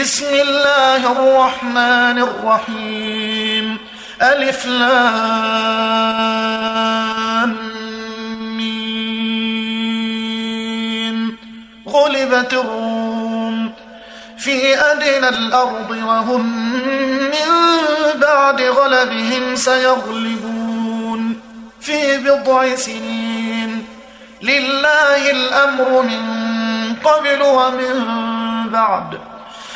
بسم الله الرحمن الرحيم. ألف لام مين غلبت الروم في أدنى الأرض وهم من بعد غلبهم سيغلبون. في بضع سنين. لله الأمر من قبل ومن بعد.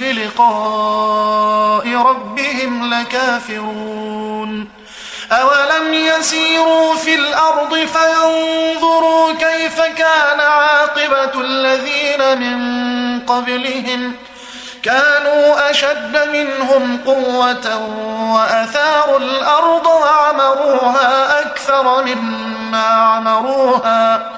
بلقاء ربهم لكافرون أولم يسيروا في الأرض فينظروا كيف كان عاقبة الذين من قبلهم كانوا أشد منهم قوة وأثاروا الأرض وعمروها أكثر مما عمروها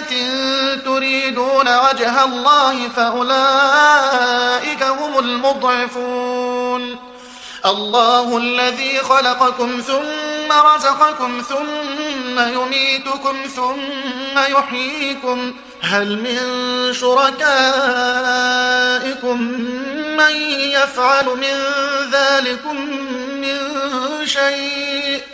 زكاة تريدون وجه الله فأولئك هم المضعفون. الله الذي خلقكم ثم رزقكم ثم يميتكم ثم يحييكم. هل من شركائكم من يفعل من ذلكم من شيء؟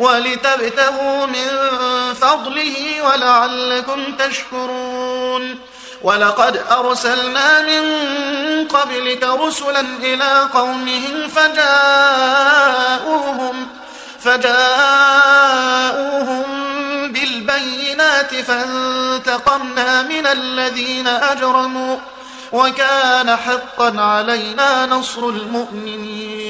ولتبتغوا من فضله ولعلكم تشكرون. ولقد أرسلنا من قبلك رسلا إلى قومهم فجاءوهم فجاءوهم بالبينات فانتقمنا من الذين أجرموا وكان حقا علينا نصر المؤمنين.